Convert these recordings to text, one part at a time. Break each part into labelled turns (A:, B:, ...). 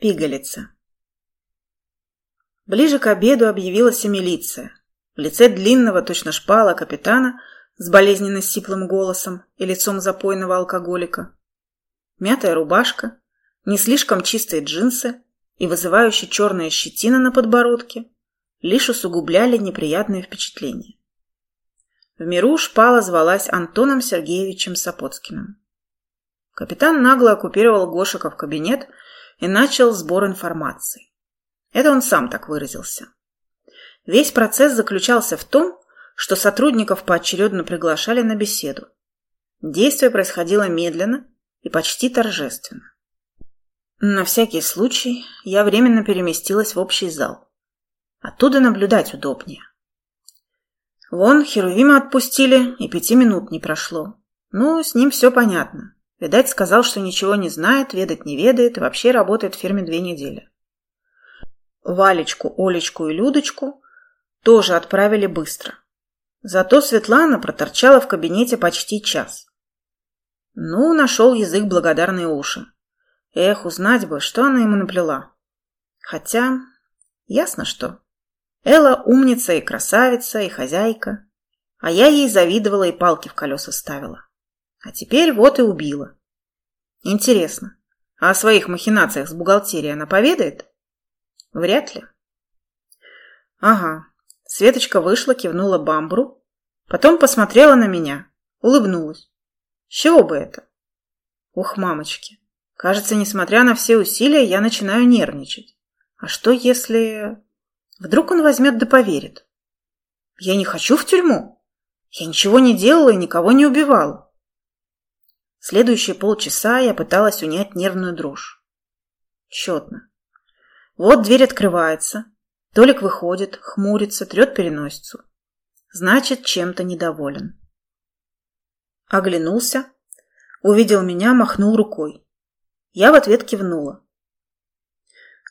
A: Пигалица. Ближе к обеду объявилась милиция. В лице длинного, точно шпала, капитана с болезненно сиплым голосом и лицом запойного алкоголика. Мятая рубашка, не слишком чистые джинсы и вызывающая черная щетина на подбородке лишь усугубляли неприятные впечатления. В миру шпала звалась Антоном Сергеевичем Сапоцкиным. Капитан нагло оккупировал Гошика в кабинет и начал сбор информации. Это он сам так выразился. Весь процесс заключался в том, что сотрудников поочередно приглашали на беседу. Действие происходило медленно и почти торжественно. На всякий случай я временно переместилась в общий зал. Оттуда наблюдать удобнее. Вон, Херувима отпустили, и пяти минут не прошло. Ну, с ним все понятно. Видать, сказал, что ничего не знает, ведать не ведает и вообще работает в фирме две недели. Валечку, Олечку и Людочку тоже отправили быстро. Зато Светлана проторчала в кабинете почти час. Ну, нашел язык благодарные уши. Эх, узнать бы, что она ему наплела. Хотя, ясно что. Элла умница и красавица, и хозяйка. А я ей завидовала и палки в колеса ставила. А теперь вот и убила. Интересно, а о своих махинациях с бухгалтерией она поведает? Вряд ли. Ага. Светочка вышла, кивнула бамбру, потом посмотрела на меня, улыбнулась. С чего бы это? Ух, мамочки. Кажется, несмотря на все усилия, я начинаю нервничать. А что если... Вдруг он возьмет да поверит? Я не хочу в тюрьму. Я ничего не делала и никого не убивала. Следующие полчаса я пыталась унять нервную дрожь. Четно. Вот дверь открывается. Толик выходит, хмурится, трет переносицу. Значит, чем-то недоволен. Оглянулся, увидел меня, махнул рукой. Я в ответ кивнула.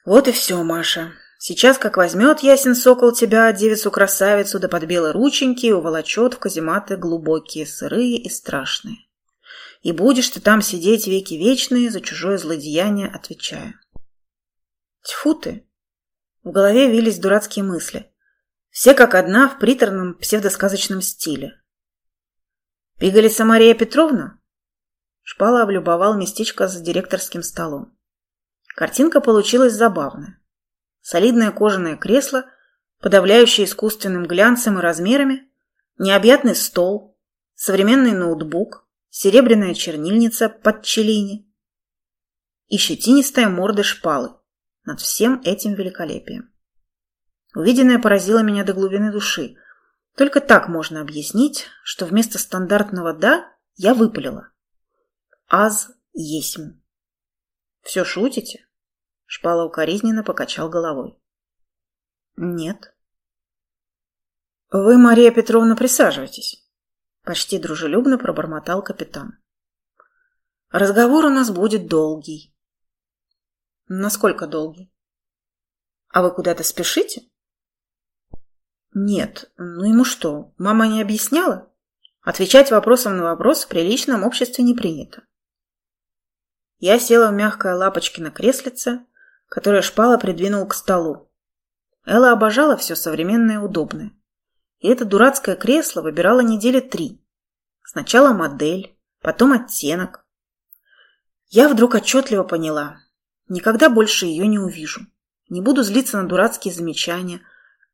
A: Вот и все, Маша. Сейчас как возьмет ясен сокол тебя, девицу-красавицу, да под белые рученьки уволочет в казематы глубокие, сырые и страшные и будешь ты там сидеть веки вечные, за чужое злодеяние отвечая. Тьфу ты! В голове вились дурацкие мысли. Все как одна в приторном псевдосказочном стиле. «Пигалица Мария Петровна?» Шпала облюбовал местечко за директорским столом. Картинка получилась забавная. Солидное кожаное кресло, подавляющее искусственным глянцем и размерами, необъятный стол, современный ноутбук, серебряная чернильница под челини и щетинистая морда шпалы над всем этим великолепием. Увиденное поразило меня до глубины души. Только так можно объяснить, что вместо стандартного «да» я выпалила. «Аз есмь». «Все шутите?» Шпала укоризненно покачал головой. «Нет». «Вы, Мария Петровна, присаживайтесь». Почти дружелюбно пробормотал капитан. Разговор у нас будет долгий. Насколько долгий? А вы куда-то спешите? Нет. Ну ему что, мама не объясняла? Отвечать вопросом на вопрос в приличном обществе не принято. Я села в мягкое лапочкино креслице, которое шпала придвинул к столу. Элла обожала все современное и удобное. И это дурацкое кресло выбирала недели три. Сначала модель, потом оттенок. Я вдруг отчетливо поняла. Никогда больше ее не увижу. Не буду злиться на дурацкие замечания,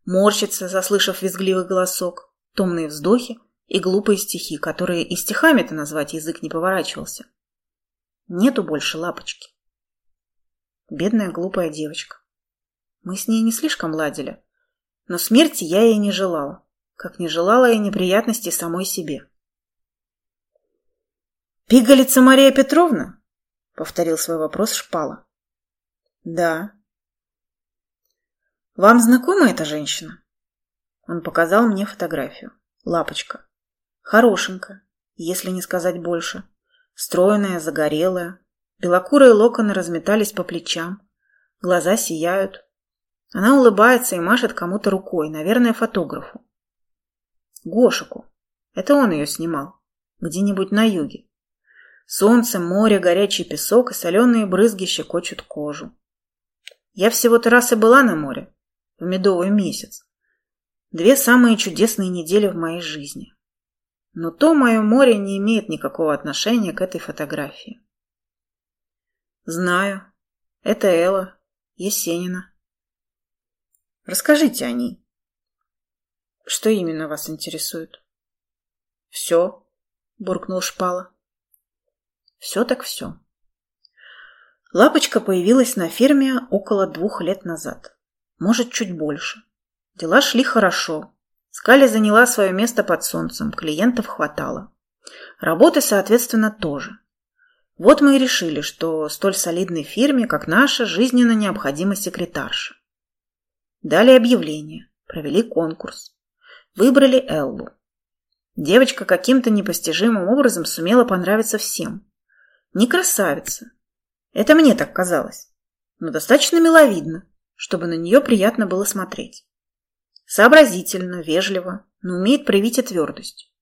A: морщиться, заслышав визгливый голосок, томные вздохи и глупые стихи, которые и стихами-то назвать язык не поворачивался. Нету больше лапочки. Бедная глупая девочка. Мы с ней не слишком ладили, но смерти я ей не желала как не желала я неприятностей самой себе. «Пигалица Мария Петровна?» — повторил свой вопрос Шпала. «Да». «Вам знакома эта женщина?» Он показал мне фотографию. Лапочка. Хорошенькая, если не сказать больше. Стройная, загорелая. Белокурые локоны разметались по плечам. Глаза сияют. Она улыбается и машет кому-то рукой, наверное, фотографу. Гошику. Это он ее снимал. Где-нибудь на юге. Солнце, море, горячий песок и соленые брызги щекочут кожу. Я всего-то раз и была на море, в медовый месяц. Две самые чудесные недели в моей жизни. Но то мое море не имеет никакого отношения к этой фотографии. Знаю. Это Элла, Есенина. Расскажите о ней. Что именно вас интересует? Все, буркнул Шпала. Все так все. Лапочка появилась на ферме около двух лет назад. Может, чуть больше. Дела шли хорошо. Скали заняла свое место под солнцем, клиентов хватало. Работы, соответственно, тоже. Вот мы и решили, что столь солидной фирме, как наша, жизненно необходима секретарша. Дали объявление, провели конкурс. Выбрали Эллу. Девочка каким-то непостижимым образом сумела понравиться всем. Не красавица. Это мне так казалось. Но достаточно миловидно, чтобы на нее приятно было смотреть. Сообразительно, вежливо, но умеет проявить и твердость.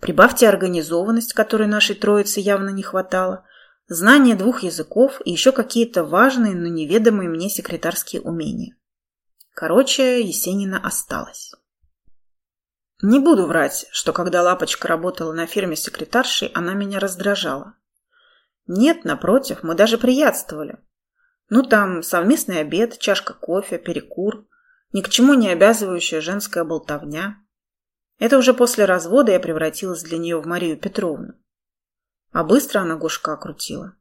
A: Прибавьте организованность, которой нашей троице явно не хватало, знание двух языков и еще какие-то важные, но неведомые мне секретарские умения. Короче, Есенина осталась. Не буду врать, что когда Лапочка работала на фирме секретаршей, она меня раздражала. Нет, напротив, мы даже приятствовали. Ну там совместный обед, чашка кофе, перекур, ни к чему не обязывающая женская болтовня. Это уже после развода я превратилась для нее в Марию Петровну. А быстро она гушка крутила.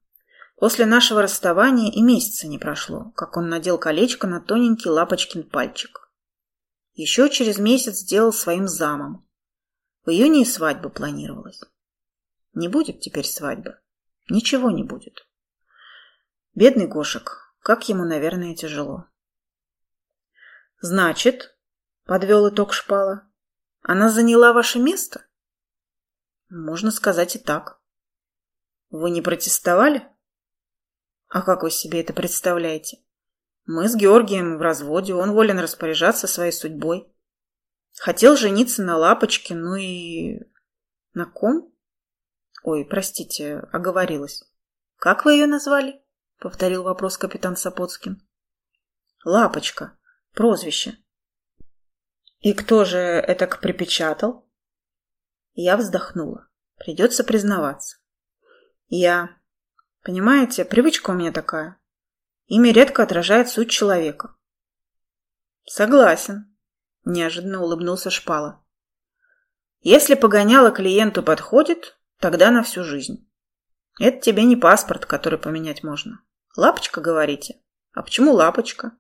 A: После нашего расставания и месяца не прошло, как он надел колечко на тоненький лапочкин пальчик. Еще через месяц сделал своим замом. В июне и свадьба планировалась. Не будет теперь свадьбы. Ничего не будет. Бедный Гошек, как ему, наверное, тяжело. Значит, подвел итог Шпала, она заняла ваше место? Можно сказать и так. Вы не протестовали? А как вы себе это представляете? Мы с Георгием в разводе, он волен распоряжаться своей судьбой. Хотел жениться на Лапочке, ну и... На ком? Ой, простите, оговорилась. Как вы ее назвали? Повторил вопрос капитан Сапоцкин. Лапочка. Прозвище. И кто же это припечатал? Я вздохнула. Придется признаваться. Я. Понимаете, привычка у меня такая. Имя редко отражает суть человека. Согласен, неожиданно улыбнулся Шпала. Если погоняло клиенту подходит, тогда на всю жизнь. Это тебе не паспорт, который поменять можно. Лапочка, говорите? А почему лапочка?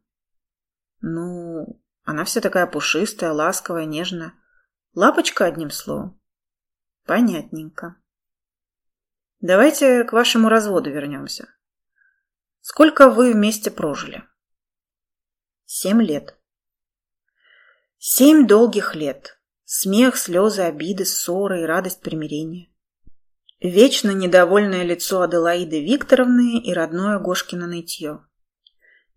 A: Ну, она вся такая пушистая, ласковая, нежная. Лапочка, одним словом. Понятненько. Давайте к вашему разводу вернемся. Сколько вы вместе прожили? Семь лет. Семь долгих лет. Смех, слезы, обиды, ссоры и радость примирения. Вечно недовольное лицо Аделаиды Викторовны и родное Гошкино нытье.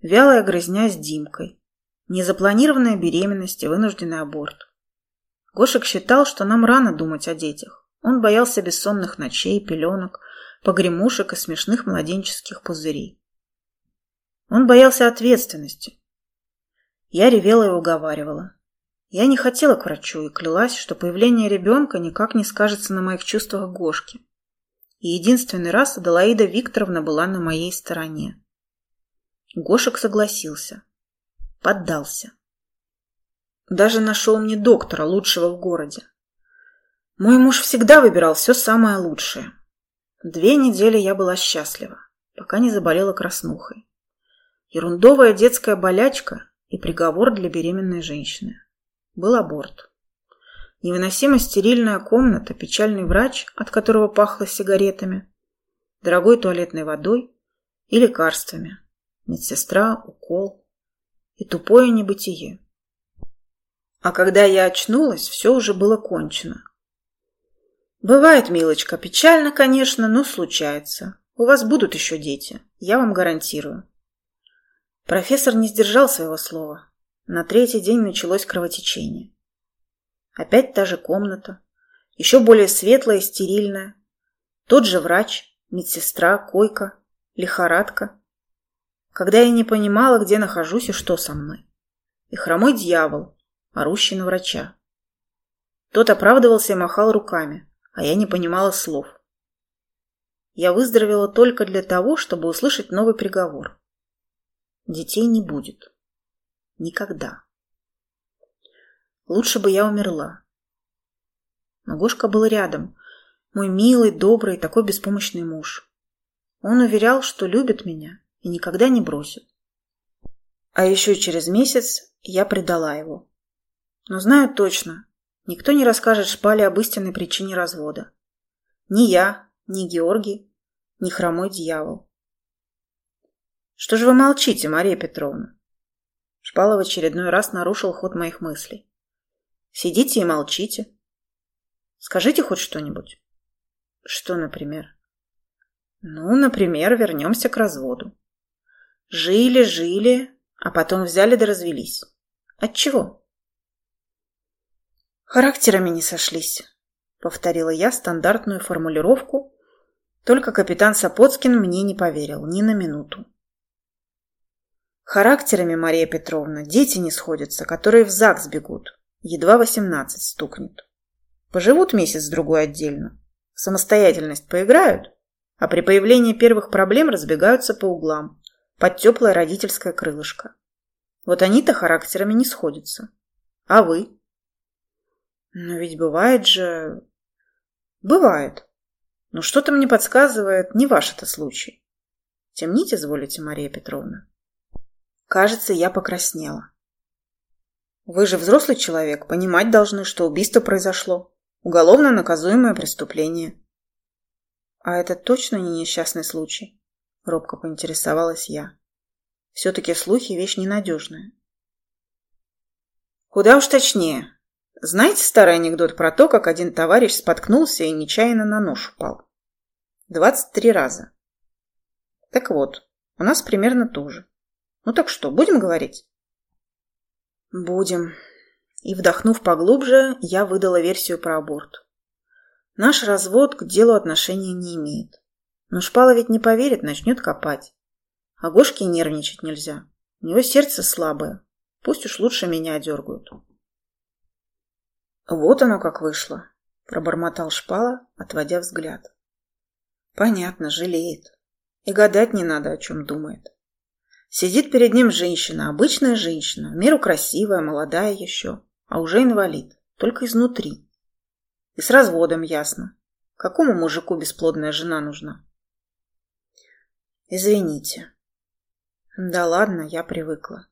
A: Вялая грызня с Димкой. Незапланированная беременность и вынужденный аборт. Гошек считал, что нам рано думать о детях. Он боялся бессонных ночей, пеленок, погремушек и смешных младенческих пузырей. Он боялся ответственности. Я ревела и уговаривала. Я не хотела к врачу и клялась, что появление ребенка никак не скажется на моих чувствах Гошки. И единственный раз Аделаида Викторовна была на моей стороне. Гошек согласился. Поддался. Даже нашел мне доктора, лучшего в городе. Мой муж всегда выбирал все самое лучшее. Две недели я была счастлива, пока не заболела краснухой. Ерундовая детская болячка и приговор для беременной женщины. Был аборт. Невыносимо стерильная комната, печальный врач, от которого пахло сигаретами, дорогой туалетной водой и лекарствами, медсестра, укол и тупое небытие. А когда я очнулась, все уже было кончено. Бывает, милочка, печально, конечно, но случается. У вас будут еще дети, я вам гарантирую. Профессор не сдержал своего слова. На третий день началось кровотечение. Опять та же комната, еще более светлая и стерильная. Тот же врач, медсестра, койка, лихорадка. когда я не понимала, где нахожусь и что со мной. И хромой дьявол, орущий на врача. Тот оправдывался и махал руками, а я не понимала слов. Я выздоровела только для того, чтобы услышать новый приговор. Детей не будет. Никогда. Лучше бы я умерла. Но Гошка был рядом. Мой милый, добрый, такой беспомощный муж. Он уверял, что любит меня и никогда не бросит. А еще через месяц я предала его. Но знаю точно, никто не расскажет Шпале об истинной причине развода. Ни я, ни Георгий, ни хромой дьявол. «Что же вы молчите, Мария Петровна?» Шпала в очередной раз нарушил ход моих мыслей. «Сидите и молчите. Скажите хоть что-нибудь». «Что, например?» «Ну, например, вернемся к разводу. Жили, жили, а потом взяли да развелись. От чего?» «Характерами не сошлись», — повторила я стандартную формулировку, только капитан Сапоцкин мне не поверил ни на минуту. Характерами, Мария Петровна, дети не сходятся, которые в ЗАГС бегут. Едва восемнадцать стукнет. Поживут месяц-другой отдельно. В самостоятельность поиграют, а при появлении первых проблем разбегаются по углам, под теплое родительское крылышко. Вот они-то характерами не сходятся. А вы? Но ведь бывает же... Бывает. Но что-то мне подсказывает, не ваш это случай. Темните, изволите, Мария Петровна. Кажется, я покраснела. Вы же взрослый человек, понимать должны, что убийство произошло. Уголовно наказуемое преступление. А это точно не несчастный случай? Робко поинтересовалась я. Все-таки слухи – вещь ненадежная. Куда уж точнее. Знаете старый анекдот про то, как один товарищ споткнулся и нечаянно на нож упал? Двадцать три раза. Так вот, у нас примерно то же. Ну так что, будем говорить? Будем. И вдохнув поглубже, я выдала версию про аборт. Наш развод к делу отношения не имеет. Но Шпала ведь не поверит, начнет копать. А Гошке нервничать нельзя. У него сердце слабое. Пусть уж лучше меня дергают. Вот оно как вышло, пробормотал Шпала, отводя взгляд. Понятно, жалеет. И гадать не надо, о чем думает. Сидит перед ним женщина, обычная женщина, в меру красивая, молодая еще, а уже инвалид, только изнутри. И с разводом ясно. Какому мужику бесплодная жена нужна? Извините. Да ладно, я привыкла.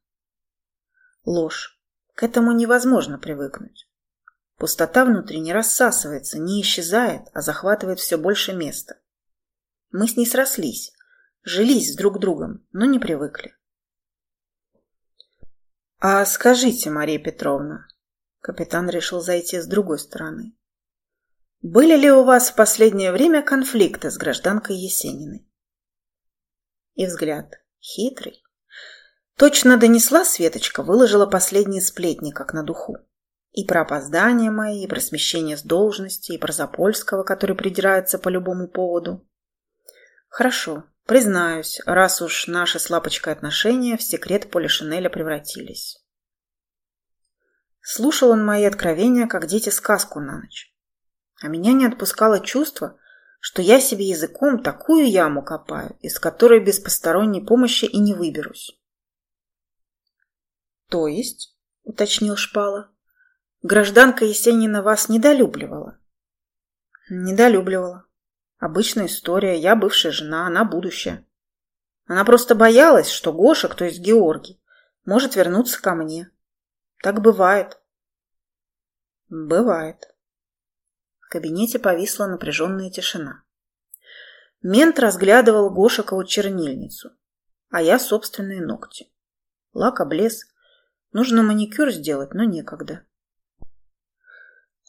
A: Ложь. К этому невозможно привыкнуть. Пустота внутри не рассасывается, не исчезает, а захватывает все больше места. Мы с ней срослись, Жились с друг другом, но не привыкли. «А скажите, Мария Петровна...» Капитан решил зайти с другой стороны. «Были ли у вас в последнее время конфликты с гражданкой Есениной?» И взгляд хитрый. Точно донесла Светочка, выложила последние сплетни, как на духу. И про опоздания мои, и про смещение с должности, и про Запольского, который придирается по любому поводу. Хорошо, Признаюсь, раз уж наши с Лапочкой отношения в секрет Полишинеля превратились. Слушал он мои откровения, как дети сказку на ночь. А меня не отпускало чувство, что я себе языком такую яму копаю, из которой без посторонней помощи и не выберусь. «То есть?» — уточнил Шпала. «Гражданка Есенина вас недолюбливала?» «Недолюбливала. Обычная история. Я бывшая жена, она будущая. Она просто боялась, что Гоша, то есть Георгий, может вернуться ко мне. Так бывает. Бывает. В кабинете повисла напряженная тишина. Мент разглядывал Гошикову чернильницу, а я собственные ногти. Лак облез. Нужно маникюр сделать, но некогда.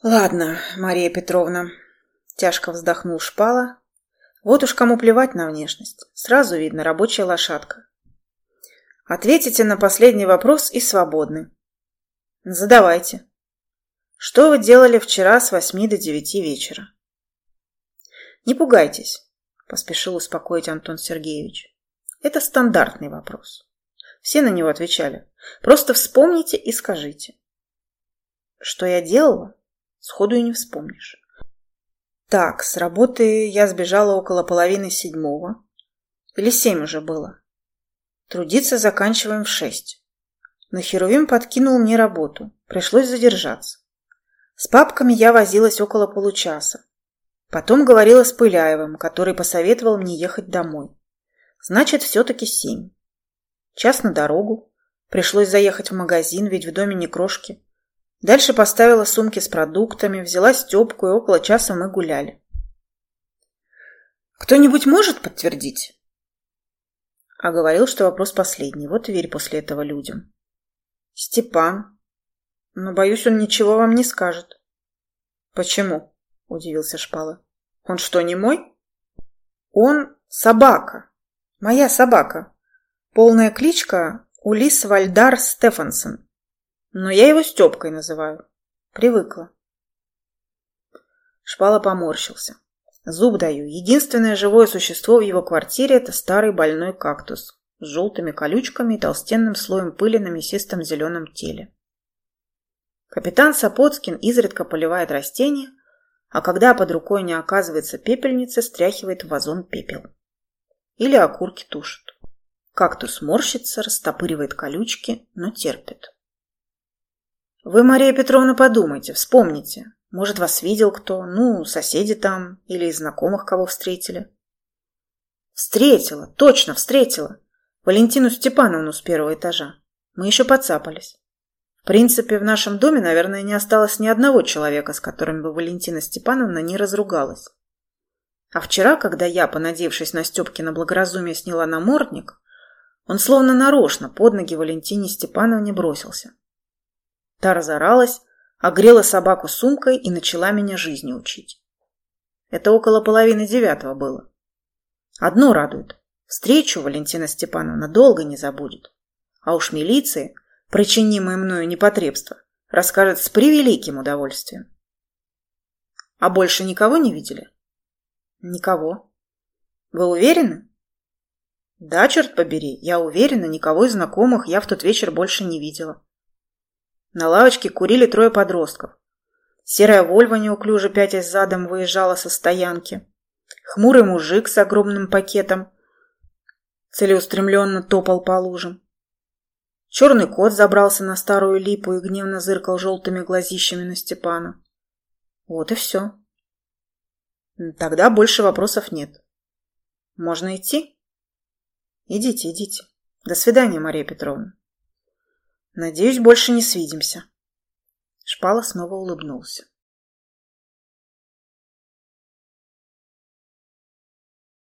A: Ладно, Мария Петровна, Тяжко вздохнул шпала. Вот уж кому плевать на внешность. Сразу видно рабочая лошадка. Ответите на последний вопрос и свободны. Задавайте. Что вы делали вчера с восьми до девяти вечера? Не пугайтесь, поспешил успокоить Антон Сергеевич. Это стандартный вопрос. Все на него отвечали. Просто вспомните и скажите. Что я делала, сходу и не вспомнишь. Так, с работы я сбежала около половины седьмого. Или семь уже было. Трудиться заканчиваем в шесть. Но Херувим подкинул мне работу. Пришлось задержаться. С папками я возилась около получаса. Потом говорила с Пыляевым, который посоветовал мне ехать домой. Значит, все-таки семь. Час на дорогу. Пришлось заехать в магазин, ведь в доме не крошки. Дальше поставила сумки с продуктами, взяла Степку, и около часа мы гуляли. «Кто-нибудь может подтвердить?» А говорил, что вопрос последний. Вот верь после этого людям. «Степан. Но, боюсь, он ничего вам не скажет». «Почему?» – удивился Шпала. «Он что, не мой?» «Он собака. Моя собака. Полная кличка Улис Вальдар Стефансон. Но я его Степкой называю. Привыкла». Шпала поморщился. Зуб даю. Единственное живое существо в его квартире – это старый больной кактус с желтыми колючками и толстенным слоем пыли на мясистом зеленом теле. Капитан Сапоцкин изредка поливает растения, а когда под рукой не оказывается пепельница, стряхивает в вазон пепел. Или окурки тушит. Кактус морщится, растопыривает колючки, но терпит. Вы, Мария Петровна, подумайте, вспомните. Может, вас видел кто, ну, соседи там, или из знакомых кого встретили. Встретила, точно встретила. Валентину Степановну с первого этажа. Мы еще подцапались. В принципе, в нашем доме, наверное, не осталось ни одного человека, с которым бы Валентина Степановна не разругалась. А вчера, когда я, понадеявшись на Степкино благоразумие, сняла намордник, он словно нарочно под ноги Валентине Степановне бросился. Та разоралась, огрела собаку сумкой и начала меня жизни учить. Это около половины девятого было. Одно радует. Встречу Валентина Степановна долго не забудет. А уж милиции, причинимое мною непотребство, расскажет с превеликим удовольствием. А больше никого не видели? Никого. Вы уверены? Да, черт побери, я уверена, никого из знакомых я в тот вечер больше не видела. На лавочке курили трое подростков. Серая Вольва неуклюже пятясь задом выезжала со стоянки. Хмурый мужик с огромным пакетом целеустремленно топал по лужам. Черный кот забрался на старую липу и гневно зыркал желтыми глазищами на Степана. Вот и все. Тогда больше вопросов нет. Можно идти? Идите, идите. До свидания, Мария Петровна. Надеюсь, больше не свидимся. Шпала снова улыбнулся.